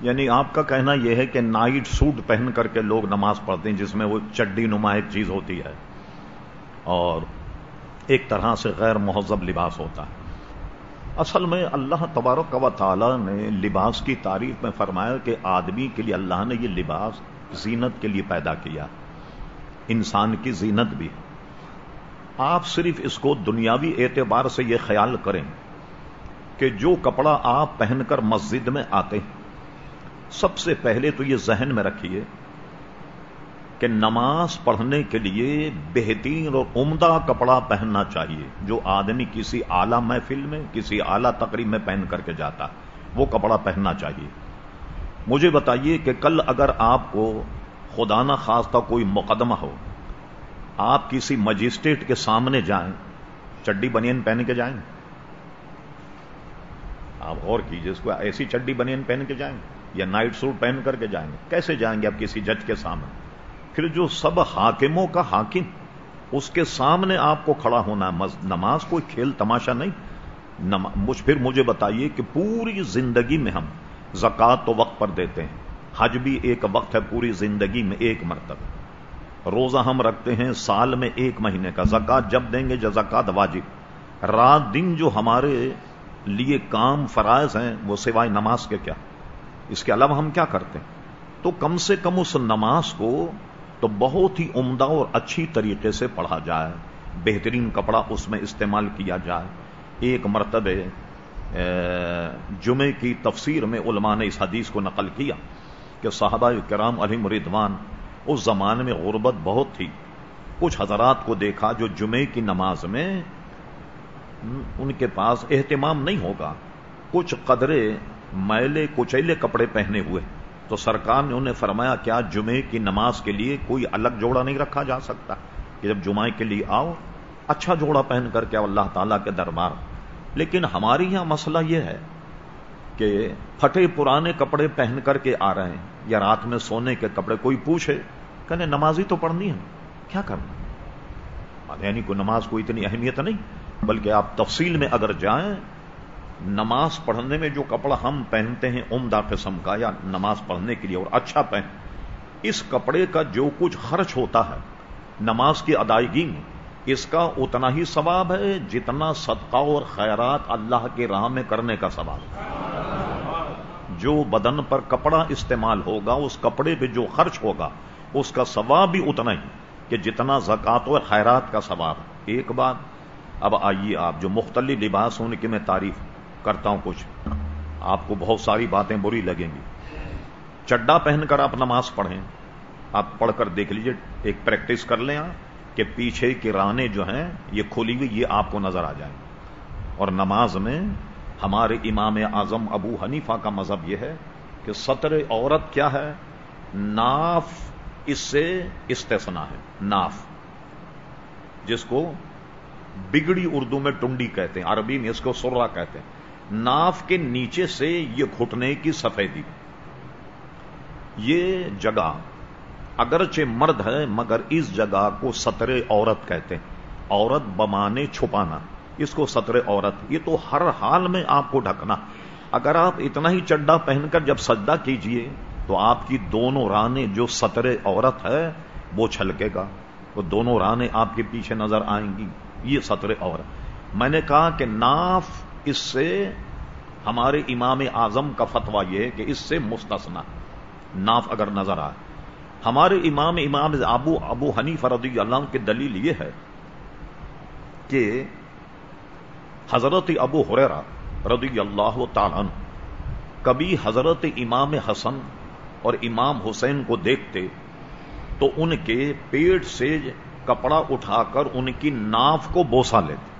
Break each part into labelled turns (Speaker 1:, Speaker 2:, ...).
Speaker 1: یعنی آپ کا کہنا یہ ہے کہ نائٹ سوٹ پہن کر کے لوگ نماز پڑھتے ہیں جس میں وہ چڈی نما ایک چیز ہوتی ہے اور ایک طرح سے غیر مہذب لباس ہوتا ہے۔ اصل میں اللہ تبارک و تعالی نے لباس کی تعریف میں فرمایا کہ آدمی کے لیے اللہ نے یہ لباس زینت کے لیے پیدا کیا۔ انسان کی زینت بھی۔ آپ صرف اس کو دنیاوی اعتبار سے یہ خیال کریں کہ جو کپڑا آپ پہن کر مسجد میں آتے ہیں سب سے پہلے تو یہ ذہن میں رکھیے کہ نماز پڑھنے کے لیے بہترین اور عمدہ کپڑا پہننا چاہیے، جو آدمی کسی اعلی محفل میں، کسی اعلی تقریب میں پہن کر کے جاتا، وہ کپڑا پہننا چاہیے۔ مجھے بتائیے کہ کل اگر آپ کو خدا نہ خاص کا کوئی مقدمہ ہو، آپ کسی مجسٹریٹ کے سامنے جائیں، چڈی بنین پہن کے جائیں؟ آپ غور کیجیے اس کو ایسی چڈی بنین پہن کے جائیں۔ یا نائٹ سوٹ پہن کر کے جائیں گے۔ کیسے جائیں گے؟ آپ کسی جج کے سامنے۔ پھر جو سب حاکموں کا حاکم، اس کے سامنے آپ کو کھڑا ہونا نماز کوئی کھیل تماشا نہیں۔ مجھ، پھر مجھے بتائیے کہ پوری زندگی میں ہم زکات تو وقت پر دیتے ہیں۔ حج بھی ایک وقت ہے، پوری زندگی میں ایک مرتبہ۔ روزہ ہم رکھتے ہیں سال میں ایک مہینے کا۔ زکات جب دیں گے، جو زکات واجب۔ رات دن جو ہمارے لیے کام فرائض ہیں، وہ سوائے نماز کے کیا؟ اس کے علاوہ ہم کیا کرتے ہیں؟ تو کم سے کم اس نماز کو تو بہت ہی عمدہ اور اچھی طریقے سے پڑھا جائے، بہترین کپڑا اس میں استعمال کیا جائے۔ ایک مرتبہ جمعے کی تفسیر میں علماء نے اس حدیث کو نقل کیا کہ صحابہ کرام علی مریدوان اس زمانے میں غربت بہت تھی۔ کچھ حضرات کو دیکھا جو جمعے کی نماز میں ان کے پاس اہتمام نہیں ہوگا۔ کچھ قدرے میلے کچیلے کپڑے پہنے ہوئے۔ تو سرکار نے انہیں فرمایا، کیا جمعے کی نماز کے لیے کوئی الگ جوڑا نہیں رکھا جا سکتا؟ کہ جب جمعے کے لیے آؤ اچھا جوڑا پہن کر کے اللہ تعالیٰ کے دربار۔ لیکن ہماری یہاں مسئلہ یہ ہے کہ پھٹے پرانے کپڑے پہن کر کے آ رہے ہیں یا رات میں سونے کے کپڑے کوئی پوچھے کہ نمازی تو پڑھنی ہے، کیا کرنا؟ یعنی کوئی نماز کو اتنی اہمیت نہیں، بلکہ آپ تفصیل میں اگر جائیں نماز پڑھنے میں جو کپڑا ہم پہنتے ہیں عمدہ قسم کا، یا نماز پڑھنے کے لیے اور اچھا پہن، اس کپڑے کا جو کچھ خرچ ہوتا ہے نماز کی ادائیگی میں، اس کا اتنا ہی ثواب ہے جتنا صدقہ اور خیرات اللہ کے راہ میں کرنے کا ثواب ہے۔ جو بدن پر کپڑا استعمال ہوگا، اس کپڑے پہ جو خرچ ہوگا، اس کا ثواب بھی اتنا ہی کہ جتنا زکات اور خیرات کا ثواب ایک بات، اب آئیے آپ جو مختلف لباس ہونے کی میں تعریف ہوں کرتا ہوں کچھ۔ آپ کو بہت ساری باتیں بری لگیں گی۔ چڈا پہن کر آپ نماز پڑھیں۔ آپ پڑھ کر دیکھ لیجیے، ایک پریکٹس کر لیں آپ کہ پیچھے کی رانے جو ہیں، یہ کھلی ہوئی، یہ آپ کو نظر آ جائیں۔ اور نماز میں ہمارے امام اعظم ابو حنیفہ کا مذہب یہ ہے کہ سطر عورت کیا ہے؟ ناف اس سے استثنا ہے۔ ناف۔ جس کو بگڑی اردو میں ٹنڈی کہتے ہیں، عربی میں اس کو سرا کہتے ہیں۔ ناف کے نیچے سے یہ گھٹنے کی سفیدی۔ یہ جگہ اگرچہ مرد ہے، مگر اس جگہ کو سطر عورت کہتے ہیں۔ عورت بمانے چھپانا، اس کو سطر عورت، یہ تو ہر حال میں آپ کو ڈھکنا۔ اگر آپ اتنا ہی چڈا پہن کر جب سجدہ کیجیے، تو آپ کی دونوں رانے جو سطر عورت ہے، وہ چھلکے گا۔ وہ دونوں رانے آپ کے پیچھے نظر آئیں گی، یہ سطر عورت۔ میں نے کہا کہ ناف اس سے ہمارے امام اعظم کا فتویٰ یہ ہے کہ اس سے مستثنا ناف اگر نظر آئے۔ ہمارے امام امام ابو ابو حنیف رضی اللہ کی دلیل یہ ہے کہ حضرت ابو حریرا رضی اللہ تعالیٰ کبھی حضرت امام حسن اور امام حسین کو دیکھتے تو ان کے پیٹ سے کپڑا اٹھا کر ان کی ناف کو بوسا لیتے۔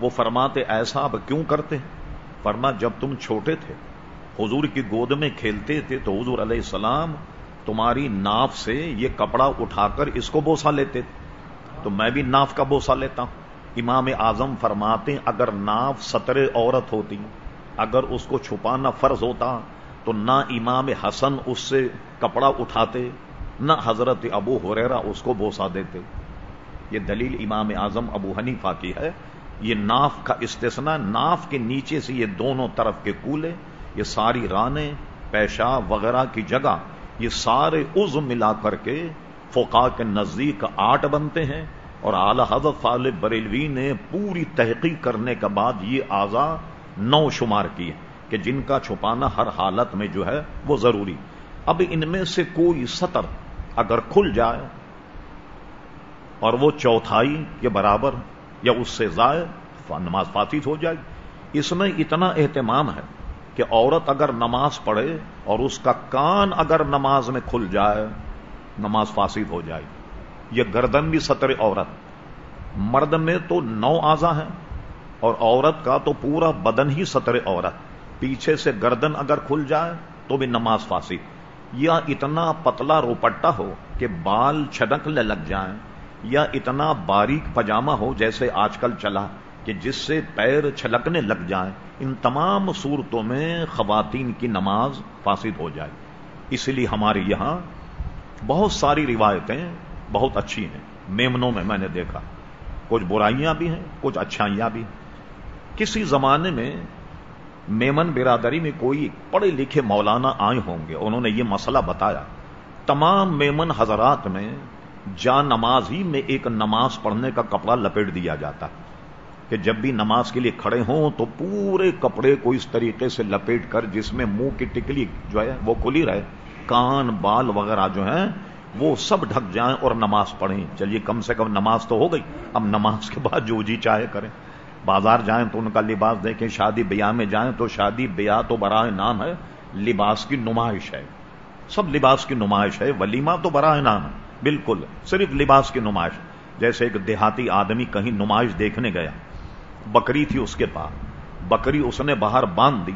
Speaker 1: وہ فرماتے ایسا اب کیوں کرتے فرما جب تم چھوٹے تھے، حضور کی گود میں کھیلتے تھے تو حضور علیہ السلام تمہاری ناف سے یہ کپڑا اٹھا کر اس کو بوسا لیتے تھے۔ تو میں بھی ناف کا بوسا لیتا ہوں۔ امام اعظم فرماتے اگر ناف سطر عورت ہوتی، اگر اس کو چھپانا فرض ہوتا تو نہ امام حسن اس سے کپڑا اٹھاتے، نہ حضرت ابو حریرا اس کو بوسا دیتے۔ یہ دلیل امام اعظم ابو حنیفہ کی ہے۔ یہ ناف کا استثنا ناف کے نیچے سے یہ دونوں طرف کے کولے، یہ ساری رانے پیشاب وغیرہ کی جگہ، یہ سارے عزو ملا کر کے فقا کے نزدیک آٹھ بنتے ہیں اور اعلی حضرت فالب بریلوی نے پوری تحقیق کرنے کے بعد یہ اعضا نو شمار کیے کہ جن کا چھپانا ہر حالت میں جو ہے وہ ضروری۔ اب ان میں سے کوئی سطر اگر کھل جائے اور وہ چوتھائی کے برابر یا اس سے زائد نماز فاتح ہو جائے اس میں اتنا اہتمام ہے کہ عورت اگر نماز پڑھے اور اس کا کان اگر نماز میں کھل جائے، نماز فاسد ہو جائے یہ گردن بھی سطر عورت۔ مرد میں تو نو آزا ہے اور عورت کا تو پورا بدن ہی سطر عورت۔ پیچھے سے گردن اگر کھل جائے تو بھی نماز فاسد۔ یا اتنا پتلا روپٹا ہو کہ بال چھڑکنے لگ جائیں۔ یا اتنا باریک پجامہ ہو جیسے آج کل چلا کہ جس سے پیر چھلکنے لگ جائیں، ان تمام صورتوں میں خواتین کی نماز فاسد ہو جائے۔ اس لیے ہمارے یہاں بہت ساری روایتیں بہت اچھی ہیں۔ میمنوں میں میں نے دیکھا۔ کچھ برائیاں بھی ہیں، کچھ اچھائیاں بھی کسی زمانے میں میمن برادری میں کوئی پڑھے لکھے مولانا آئے ہوں گے، انہوں نے یہ مسئلہ بتایا۔ تمام میمن حضرات میں جا نماز ہی میں ایک نماز پڑھنے کا کپڑا لپیٹ دیا جاتا کہ جب بھی نماز کے لیے کھڑے ہوں تو پورے کپڑے کو اس طریقے سے لپیٹ کر جس میں منہ کی ٹکلی جو ہے وہ کھلی رہے، کان، بال وغیرہ جو ہیں وہ سب ڈھک جائیں اور نماز پڑھیں۔ چلیے، کم سے کم نماز تو ہو گئی۔ اب نماز کے بعد جو جی چاہے کریں۔ بازار جائیں تو ان کا لباس دیکھیں، شادی بیاہ میں جائیں تو شادی بیاہ تو برائے نام ہے، لباس کی نمائش ہے۔ سب لباس کی نمائش ہے، ولیمہ تو برائے نام ہے۔ بالکل صرف لباس کی نمائش، جیسے ایک دیہاتی آدمی کہیں نمائش دیکھنے گیا۔ بکری تھی اس کے پاس۔ بکری اس نے باہر باندھ دی،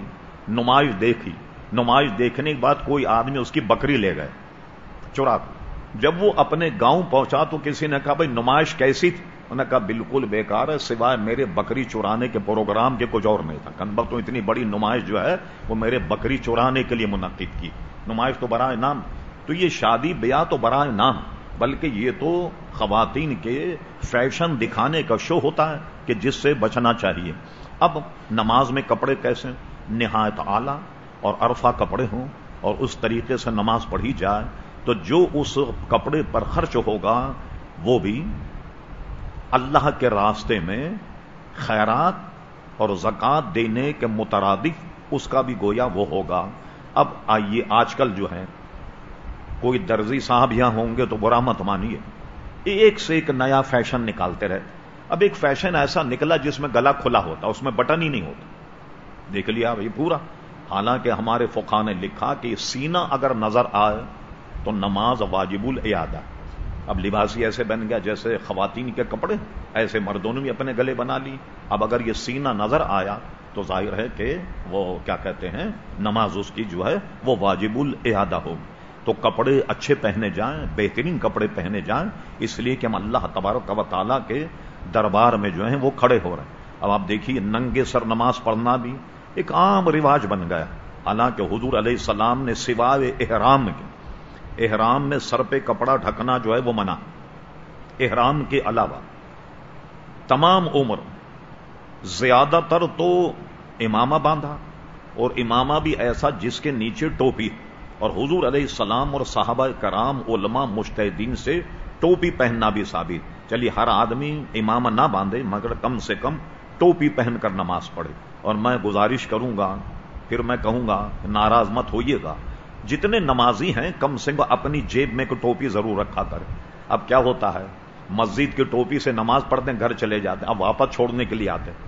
Speaker 1: نمائش دیکھی۔ نمائش دیکھنے کے بعد کوئی آدمی اس کی بکری لے گئے۔ چورا جب وہ اپنے گاؤں پہنچا تو کسی نے کہا، بھائی، نمائش کیسی تھی؟ انہوں نے کہا، بالکل بیکار ہے، سوائے میرے بکری چورانے کے پروگرام کے کچھ اور نہیں تھا۔ کنبر تو اتنی بڑی نمائش جو ہے، وہ میرے بکری چورانے کے لیے منعقد کی۔ نمائش تو برائے نام۔ تو یہ شادی بیاہ تو برائے نام۔ بلکہ یہ تو خواتین کے فیشن دکھانے کا شو ہوتا ہے کہ جس سے بچنا چاہیے۔ اب نماز میں کپڑے کیسے؟ نہایت اعلی اور عرفہ کپڑے ہوں اور اس طریقے سے نماز پڑھی جائے تو جو اس کپڑے پر خرچ ہوگا وہ بھی اللہ کے راستے میں خیرات اور زکات دینے کے مترادف اس کا بھی گویا وہ ہوگا۔ اب آئیے آج کل جو ہے کوئی درزی صاحب یہاں ہوں گے تو برا مت مانیے۔ ایک سے ایک نیا فیشن نکالتے رہتے۔ اب ایک فیشن ایسا نکلا جس میں گلا کھلا ہوتا، اس میں بٹن ہی نہیں ہوتا۔ دیکھ لیا بھائی پورا۔ حالانکہ ہمارے فقہ نے لکھا کہ سینا اگر نظر آئے تو نماز واجب العیادہ اب لباسی ایسے بن گیا جیسے خواتین کے کپڑے، ایسے مردوں نے بھی اپنے گلے بنا لی اب اگر یہ سینا نظر آیا تو ظاہر ہے کہ وہ کیا کہتے ہیں، نماز اس کی جو ہے وہ واجب العادہ ہوگی۔ تو کپڑے اچھے پہنے جائیں، بہترین کپڑے پہنے جائیں، اس لیے کہ ہم اللہ تبارک و تعالیٰ کے دربار میں جو ہیں وہ کھڑے ہو رہے ہیں۔ اب آپ دیکھیے، ننگے سر نماز پڑھنا بھی ایک عام رواج بن گیا حالانکہ حضور علیہ السلام نے سوائے احرام کے، احرام میں سر پہ کپڑا ڈھکنا جو ہے وہ منع۔ احرام کے علاوہ تمام عمر زیادہ تر تو امامہ باندھا اور امامہ بھی ایسا جس کے نیچے ٹوپی اور حضور علیہ السلام اور صحابہ کرام، علماء مشتحدین سے ٹوپی پہننا بھی ثابت۔ چلیے، ہر آدمی امام نہ باندھے، مگر کم سے کم ٹوپی پہن کر نماز پڑھے۔ اور میں گزارش کروں گا، پھر میں کہوں گا، ناراض مت ہوئیے گا۔ جتنے نمازی ہیں، کم سے کم اپنی جیب میں کوئی ٹوپی ضرور رکھا کرے اب کیا ہوتا ہے؟ مسجد کی ٹوپی سے نماز پڑھتے ہیں، گھر چلے جاتے ہیں، اب واپس چھوڑنے کے لیے آتے ہیں۔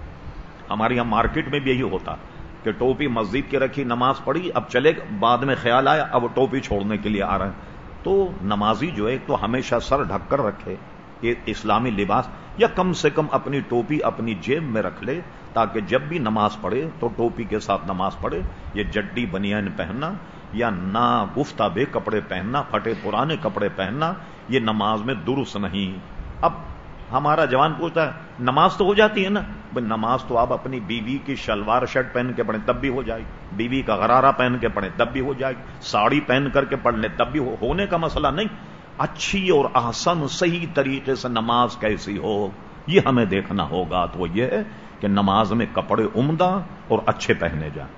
Speaker 1: ہمارے یہاں مارکیٹ میں بھی یہی ہوتا۔ کہ ٹوپی مسجد کی رکھی، نماز پڑھی، اب چلے بعد میں خیال آیا، اب ٹوپی چھوڑنے کے لیے آ رہے ہیں تو نمازی جو ہے، تو ہمیشہ سر ڈھک کر رکھے، یہ اسلامی لباس، یا کم سے کم اپنی ٹوپی اپنی جیب میں رکھ لے، تاکہ جب بھی نماز پڑھے، تو ٹوپی کے ساتھ نماز پڑھے، یہ جڈی بنیان پہننا، یا نہ گفتہ بے کپڑے پہننا، پھٹے پرانے کپڑے پہننا، یہ نماز میں درست نہیں۔ اب ہمارا جوان پوچھتا ہے، نماز تو ہو جاتی ہے نا؟ نماز تو آپ اپنی بیوی کی شلوار شرٹ پہن کے پڑھیں، تب بھی ہو جائے۔ بیوی کا غرارہ پہن کے پڑھیں، تب بھی ہو جائے۔ ساڑی پہن کر کے پڑھ لیں، تب بھی ہو ہونے کا مسئلہ نہیں۔ اچھی اور آسن صحیح طریقے سے نماز کیسی ہو، یہ ہمیں دیکھنا ہوگا۔ تو یہ ہے کہ نماز میں کپڑے عمدہ اور اچھے پہنے جائیں۔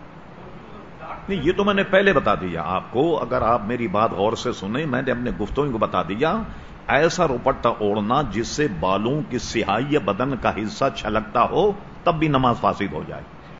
Speaker 1: نہیں، یہ تو میں نے پہلے بتا دیا آپ کو۔ اگر آپ میری بات غور سے سنیں، میں نے اپنے گفتوں کو بتا دیا ایسا روپٹا اوڑھنا جس سے بالوں کی سیاہی یا بدن کا حصہ چھلکتا ہو، تب بھی نماز فاسد ہو جائے۔